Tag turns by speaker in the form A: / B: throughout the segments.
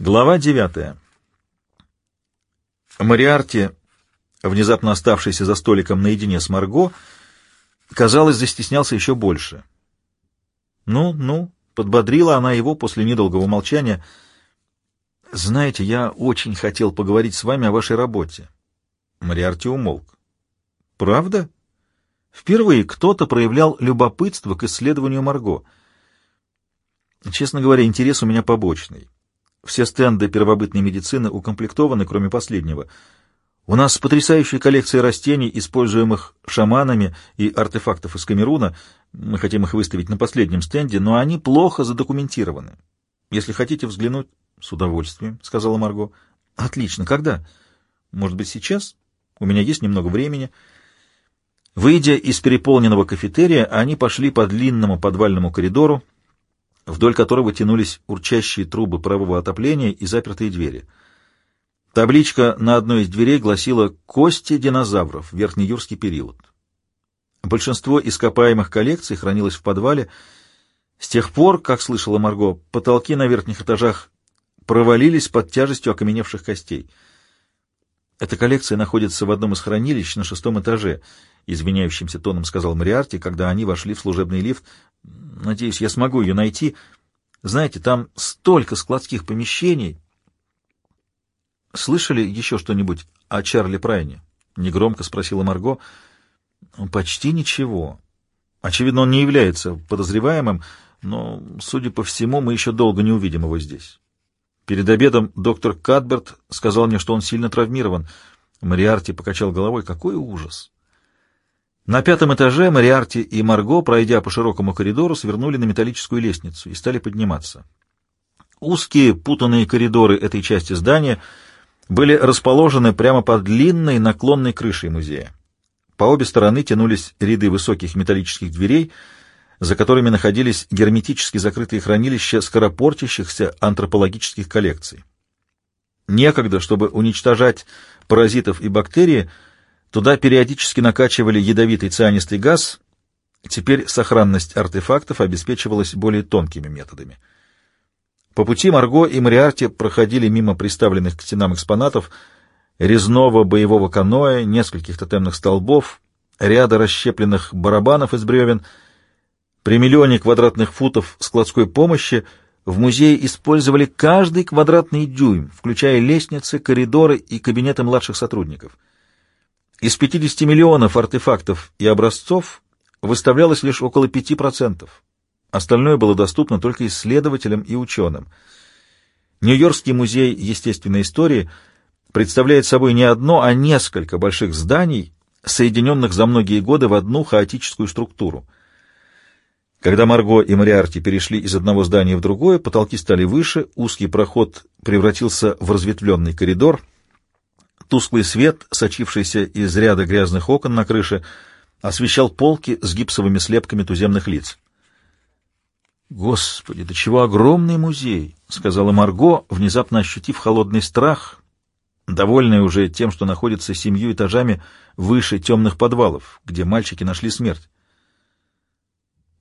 A: Глава девятая. Мариарти, внезапно оставшийся за столиком наедине с Марго, казалось, застеснялся еще больше. «Ну, ну», — подбодрила она его после недолгого молчания, — «знаете, я очень хотел поговорить с вами о вашей работе». Мариарти умолк. «Правда?» Впервые кто-то проявлял любопытство к исследованию Марго. Честно говоря, интерес у меня побочный. Все стенды первобытной медицины укомплектованы, кроме последнего. У нас потрясающая коллекция растений, используемых шаманами и артефактов из Камеруна. Мы хотим их выставить на последнем стенде, но они плохо задокументированы. Если хотите взглянуть, с удовольствием, — сказала Марго. — Отлично. Когда? Может быть, сейчас? У меня есть немного времени. Выйдя из переполненного кафетерия, они пошли по длинному подвальному коридору, вдоль которого тянулись урчащие трубы парового отопления и запертые двери. Табличка на одной из дверей гласила «Кости динозавров. Верхнеюрский период». Большинство ископаемых коллекций хранилось в подвале. С тех пор, как слышала Марго, потолки на верхних этажах провалились под тяжестью окаменевших костей. Эта коллекция находится в одном из хранилищ на шестом этаже, извиняющимся тоном сказал Мариарти, когда они вошли в служебный лифт. Надеюсь, я смогу ее найти. Знаете, там столько складских помещений. Слышали еще что-нибудь о Чарли Прайне? Негромко спросила Марго. Почти ничего. Очевидно, он не является подозреваемым, но, судя по всему, мы еще долго не увидим его здесь. Перед обедом доктор Кадберт сказал мне, что он сильно травмирован. Мариарти покачал головой. Какой ужас! На пятом этаже Мариарти и Марго, пройдя по широкому коридору, свернули на металлическую лестницу и стали подниматься. Узкие путанные коридоры этой части здания были расположены прямо под длинной наклонной крышей музея. По обе стороны тянулись ряды высоких металлических дверей, за которыми находились герметически закрытые хранилища скоропортящихся антропологических коллекций. Некогда, чтобы уничтожать паразитов и бактерии, Туда периодически накачивали ядовитый цианистый газ, теперь сохранность артефактов обеспечивалась более тонкими методами. По пути Марго и Мариарти проходили мимо приставленных к стенам экспонатов резного боевого каноэ, нескольких тотемных столбов, ряда расщепленных барабанов из бревен. При миллионе квадратных футов складской помощи в музее использовали каждый квадратный дюйм, включая лестницы, коридоры и кабинеты младших сотрудников — из 50 миллионов артефактов и образцов выставлялось лишь около 5%. Остальное было доступно только исследователям и ученым. Нью-Йоркский музей естественной истории представляет собой не одно, а несколько больших зданий, соединенных за многие годы в одну хаотическую структуру. Когда Марго и Мариарти перешли из одного здания в другое, потолки стали выше, узкий проход превратился в разветвленный коридор — Тусклый свет, сочившийся из ряда грязных окон на крыше, освещал полки с гипсовыми слепками туземных лиц. «Господи, да чего огромный музей!» — сказала Марго, внезапно ощутив холодный страх, довольная уже тем, что находится семью этажами выше темных подвалов, где мальчики нашли смерть.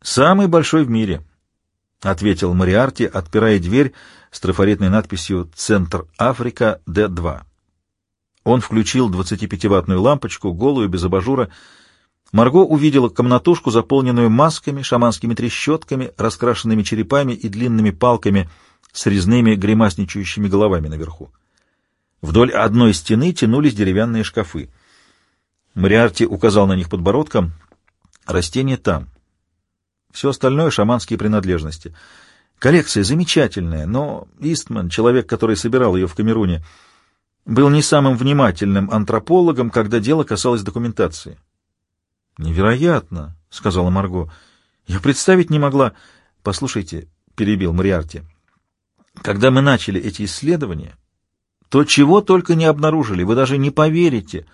A: «Самый большой в мире», — ответил Мариарти, отпирая дверь с трафаретной надписью «Центр Африка Д-2». Он включил 25-ваттную лампочку, голую, без абажура. Марго увидела комнатушку, заполненную масками, шаманскими трещотками, раскрашенными черепами и длинными палками с резными гримасничающими головами наверху. Вдоль одной стены тянулись деревянные шкафы. Мариарти указал на них подбородком. Растения там. Все остальное — шаманские принадлежности. Коллекция замечательная, но Истман, человек, который собирал ее в Камеруне, — был не самым внимательным антропологом, когда дело касалось документации. «Невероятно», — сказала Марго. «Я представить не могла...» «Послушайте», — перебил Мариарти, — «когда мы начали эти исследования, то чего только не обнаружили, вы даже не поверите.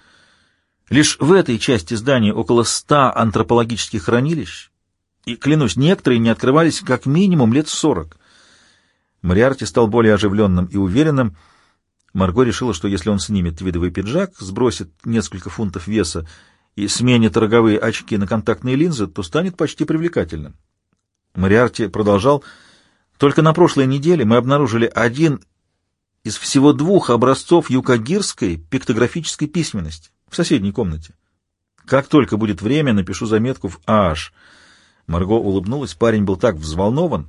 A: Лишь в этой части здания около ста антропологических хранилищ, и, клянусь, некоторые не открывались как минимум лет сорок». Мариарти стал более оживленным и уверенным, — Марго решила, что если он снимет твидовый пиджак, сбросит несколько фунтов веса и сменит роговые очки на контактные линзы, то станет почти привлекательным. Мариарти продолжал. «Только на прошлой неделе мы обнаружили один из всего двух образцов юкагирской пиктографической письменности в соседней комнате. Как только будет время, напишу заметку в ААШ. Марго улыбнулась, парень был так взволнован,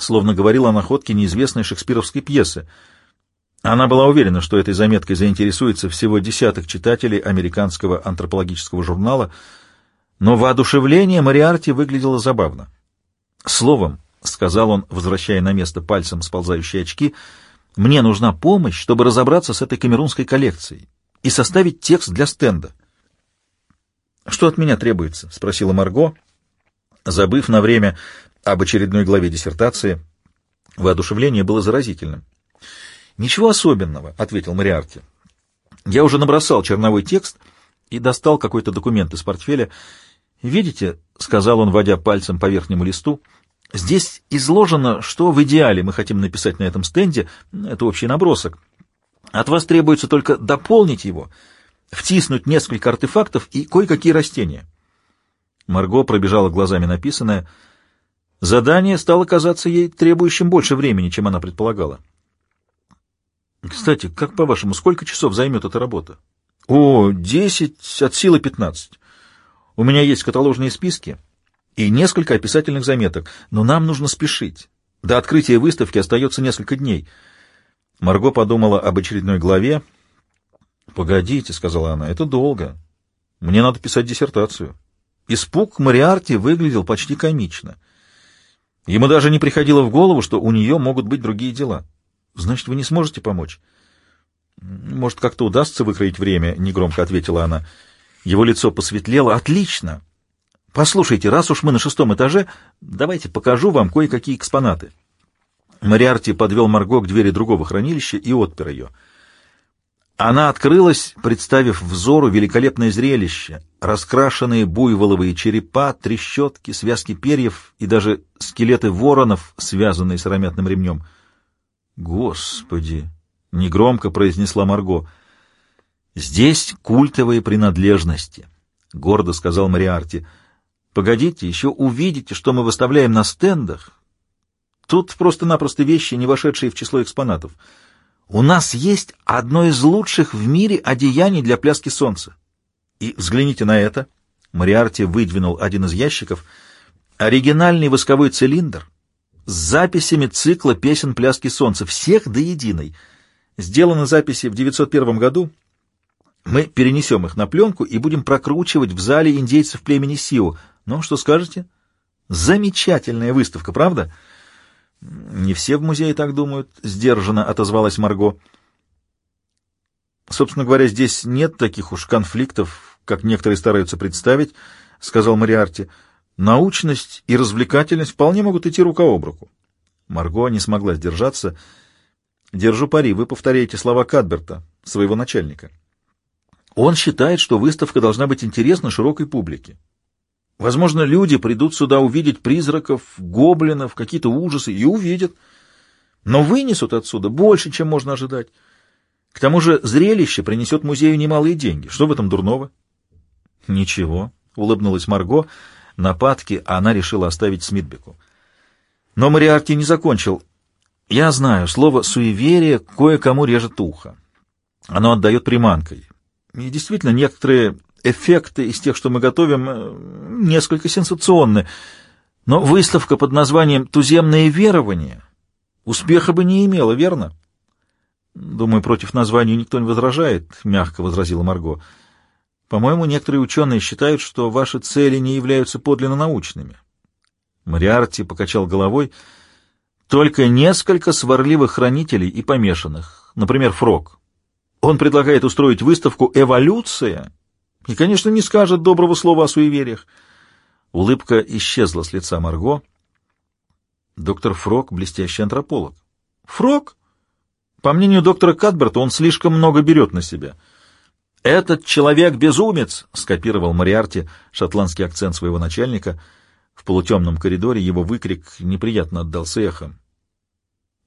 A: словно говорил о находке неизвестной шекспировской пьесы. Она была уверена, что этой заметкой заинтересуется всего десяток читателей американского антропологического журнала, но воодушевление Мариарти выглядело забавно. Словом, — сказал он, возвращая на место пальцем сползающие очки, — мне нужна помощь, чтобы разобраться с этой камерунской коллекцией и составить текст для стенда. — Что от меня требуется? — спросила Марго, забыв на время об очередной главе диссертации. Воодушевление было заразительным. «Ничего особенного», — ответил Мариарти. «Я уже набросал черновой текст и достал какой-то документ из портфеля. Видите, — сказал он, водя пальцем по верхнему листу, — здесь изложено, что в идеале мы хотим написать на этом стенде. Это общий набросок. От вас требуется только дополнить его, втиснуть несколько артефактов и кое-какие растения». Марго пробежала глазами написанное — Задание стало казаться ей требующим больше времени, чем она предполагала. Кстати, как по-вашему, сколько часов займет эта работа? О, десять, от силы пятнадцать. У меня есть каталожные списки и несколько описательных заметок, но нам нужно спешить. До открытия выставки остается несколько дней. Марго подумала об очередной главе. «Погодите», — сказала она, — «это долго. Мне надо писать диссертацию». Испуг Мариарти выглядел почти комично — Ему даже не приходило в голову, что у нее могут быть другие дела. Значит, вы не сможете помочь? Может, как-то удастся выкроить время, — негромко ответила она. Его лицо посветлело. Отлично! Послушайте, раз уж мы на шестом этаже, давайте покажу вам кое-какие экспонаты. Мариарти подвел Марго к двери другого хранилища и отпер ее. — она открылась, представив взору великолепное зрелище, раскрашенные буйволовые черепа, трещотки, связки перьев и даже скелеты воронов, связанные сыромятным ремнем. «Господи!» — негромко произнесла Марго. «Здесь культовые принадлежности», — гордо сказал Мариарти. «Погодите, еще увидите, что мы выставляем на стендах. Тут просто-напросто вещи, не вошедшие в число экспонатов». У нас есть одно из лучших в мире одеяний для пляски солнца. И взгляните на это. Мариарти выдвинул один из ящиков. Оригинальный восковой цилиндр с записями цикла песен пляски солнца, всех до единой. Сделаны записи в 901 году. Мы перенесем их на пленку и будем прокручивать в зале индейцев племени Сиу. Ну, что скажете? Замечательная выставка, правда? — «Не все в музее так думают», — сдержанно отозвалась Марго. «Собственно говоря, здесь нет таких уж конфликтов, как некоторые стараются представить», — сказал Мариарти. «Научность и развлекательность вполне могут идти рука об руку». Марго не смогла сдержаться. «Держу пари, вы повторяете слова Кадберта, своего начальника. Он считает, что выставка должна быть интересна широкой публике. Возможно, люди придут сюда увидеть призраков, гоблинов, какие-то ужасы, и увидят. Но вынесут отсюда больше, чем можно ожидать. К тому же зрелище принесет музею немалые деньги. Что в этом дурного? — Ничего, — улыбнулась Марго. Нападки она решила оставить Смитбеку. Но Мариарти не закончил. Я знаю, слово «суеверие» кое-кому режет ухо. Оно отдает приманкой. И действительно, некоторые эффекты из тех, что мы готовим, э, несколько сенсационны. Но выставка под названием «Туземные верования» успеха бы не имела, верно? Думаю, против названия никто не возражает, — мягко возразила Марго. По-моему, некоторые ученые считают, что ваши цели не являются подлинно научными. Мариарти покачал головой. Только несколько сварливых хранителей и помешанных, например, Фрог. Он предлагает устроить выставку «Эволюция» И, конечно, не скажет доброго слова о суевериях. Улыбка исчезла с лица Марго. Доктор Фрок — блестящий антрополог. Фрок? По мнению доктора Кадберта, он слишком много берет на себя. «Этот человек безумец!» — скопировал Мариарти шотландский акцент своего начальника. В полутемном коридоре его выкрик неприятно отдался эхом.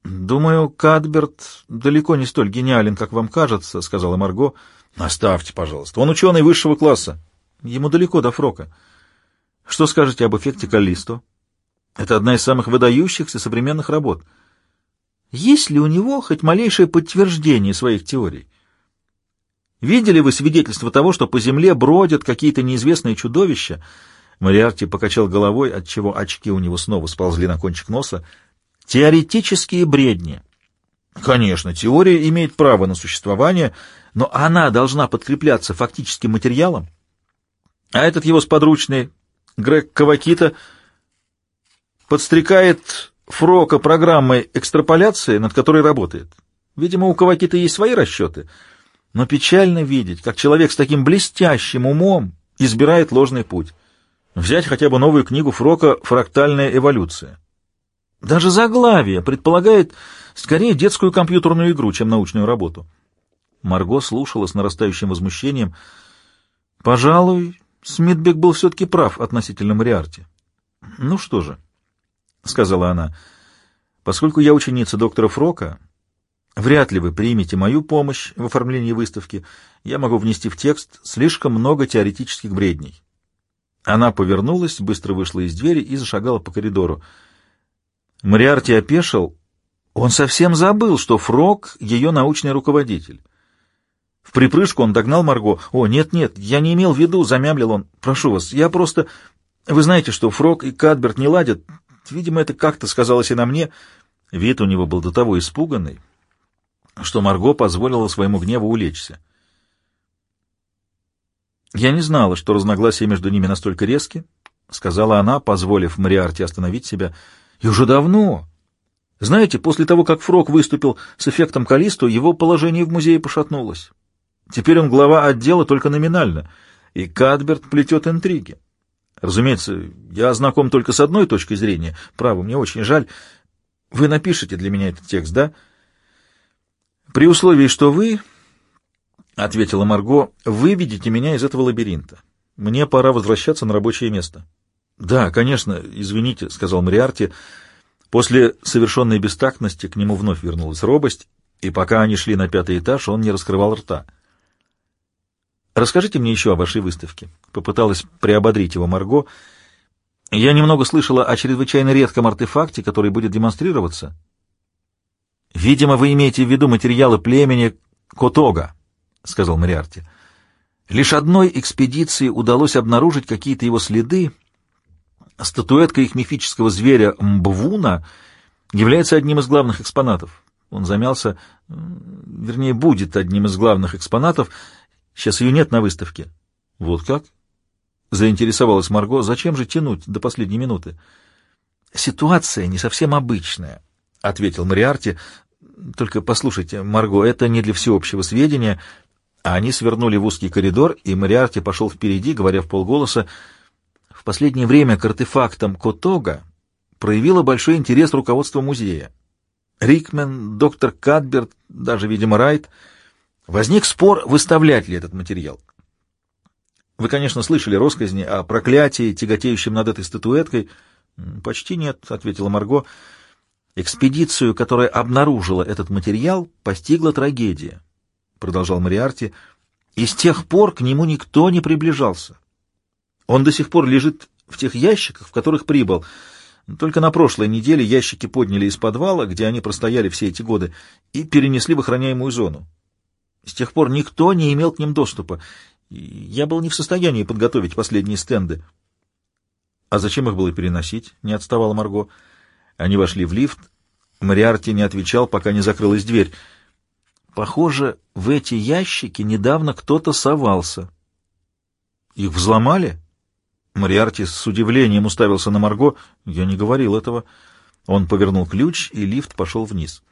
A: «Думаю, Кадберт далеко не столь гениален, как вам кажется», — сказала Марго. Оставьте, пожалуйста. Он ученый высшего класса. Ему далеко до Фрока. Что скажете об эффекте Каллисто? Это одна из самых выдающихся современных работ. Есть ли у него хоть малейшее подтверждение своих теорий? Видели вы свидетельство того, что по земле бродят какие-то неизвестные чудовища? Мариарти покачал головой, отчего очки у него снова сползли на кончик носа. Теоретические бредни. Конечно, теория имеет право на существование, но она должна подкрепляться фактическим материалом. А этот его сподручный, Грег Кавакита, подстрекает Фрока программой экстраполяции, над которой работает. Видимо, у Кавакита есть свои расчеты — но печально видеть, как человек с таким блестящим умом избирает ложный путь. Взять хотя бы новую книгу Фрока «Фрактальная эволюция». Даже заглавие предполагает скорее детскую компьютерную игру, чем научную работу. Марго слушала с нарастающим возмущением. Пожалуй, Смитбек был все-таки прав относительно Мариарти. «Ну что же», — сказала она, — «поскольку я ученица доктора Фрока...» Вряд ли вы примете мою помощь в оформлении выставки. Я могу внести в текст слишком много теоретических бредней. Она повернулась, быстро вышла из двери и зашагала по коридору. Мариарти опешил. Он совсем забыл, что Фрог — ее научный руководитель. В припрыжку он догнал Марго. «О, нет-нет, я не имел в виду», — замямлил он. «Прошу вас, я просто... Вы знаете, что Фрог и Кадберт не ладят. Видимо, это как-то сказалось и на мне». Вид у него был до того испуганный, что Марго позволила своему гневу улечься. «Я не знала, что разногласия между ними настолько резки», — сказала она, позволив Мариарте остановить себя. «И уже давно. Знаете, после того, как Фрог выступил с эффектом Калисту, его положение в музее пошатнулось. Теперь он глава отдела только номинально, и Кадберт плетет интриги. Разумеется, я знаком только с одной точкой зрения. Право, мне очень жаль. Вы напишите для меня этот текст, да?» «При условии, что вы, — ответила Марго, — выведете меня из этого лабиринта. Мне пора возвращаться на рабочее место». «Да, конечно, извините», — сказал Мариарти. После совершенной бестактности к нему вновь вернулась робость, и пока они шли на пятый этаж, он не раскрывал рта. «Расскажите мне еще о вашей выставке», — попыталась приободрить его Марго. «Я немного слышала о чрезвычайно редком артефакте, который будет демонстрироваться». «Видимо, вы имеете в виду материалы племени Котога», — сказал Мариарти. «Лишь одной экспедиции удалось обнаружить какие-то его следы. Статуэтка их мифического зверя Мбвуна является одним из главных экспонатов». Он замялся, вернее, будет одним из главных экспонатов. Сейчас ее нет на выставке. «Вот как?» — заинтересовалась Марго. «Зачем же тянуть до последней минуты?» «Ситуация не совсем обычная». — ответил Мариарти. — Только послушайте, Марго, это не для всеобщего сведения. Они свернули в узкий коридор, и Мариарти пошел впереди, говоря в полголоса. В последнее время к артефактам Котога проявило большой интерес руководство музея. Рикмен, доктор Кадберт, даже, видимо, Райт. Возник спор, выставлять ли этот материал. Вы, конечно, слышали россказни о проклятии, тяготеющем над этой статуэткой. — Почти нет, — ответила Марго. — Экспедицию, которая обнаружила этот материал, постигла трагедия, продолжал Мариарти, и с тех пор к нему никто не приближался. Он до сих пор лежит в тех ящиках, в которых прибыл. Только на прошлой неделе ящики подняли из подвала, где они простояли все эти годы, и перенесли в охраняемую зону. С тех пор никто не имел к ним доступа. Я был не в состоянии подготовить последние стенды. — А зачем их было переносить? — не отставала Марго. — они вошли в лифт. Мариарти не отвечал, пока не закрылась дверь. Похоже, в эти ящики недавно кто-то совался. Их взломали? Мариарти с удивлением уставился на Марго. Я не говорил этого. Он повернул ключ, и лифт пошел вниз.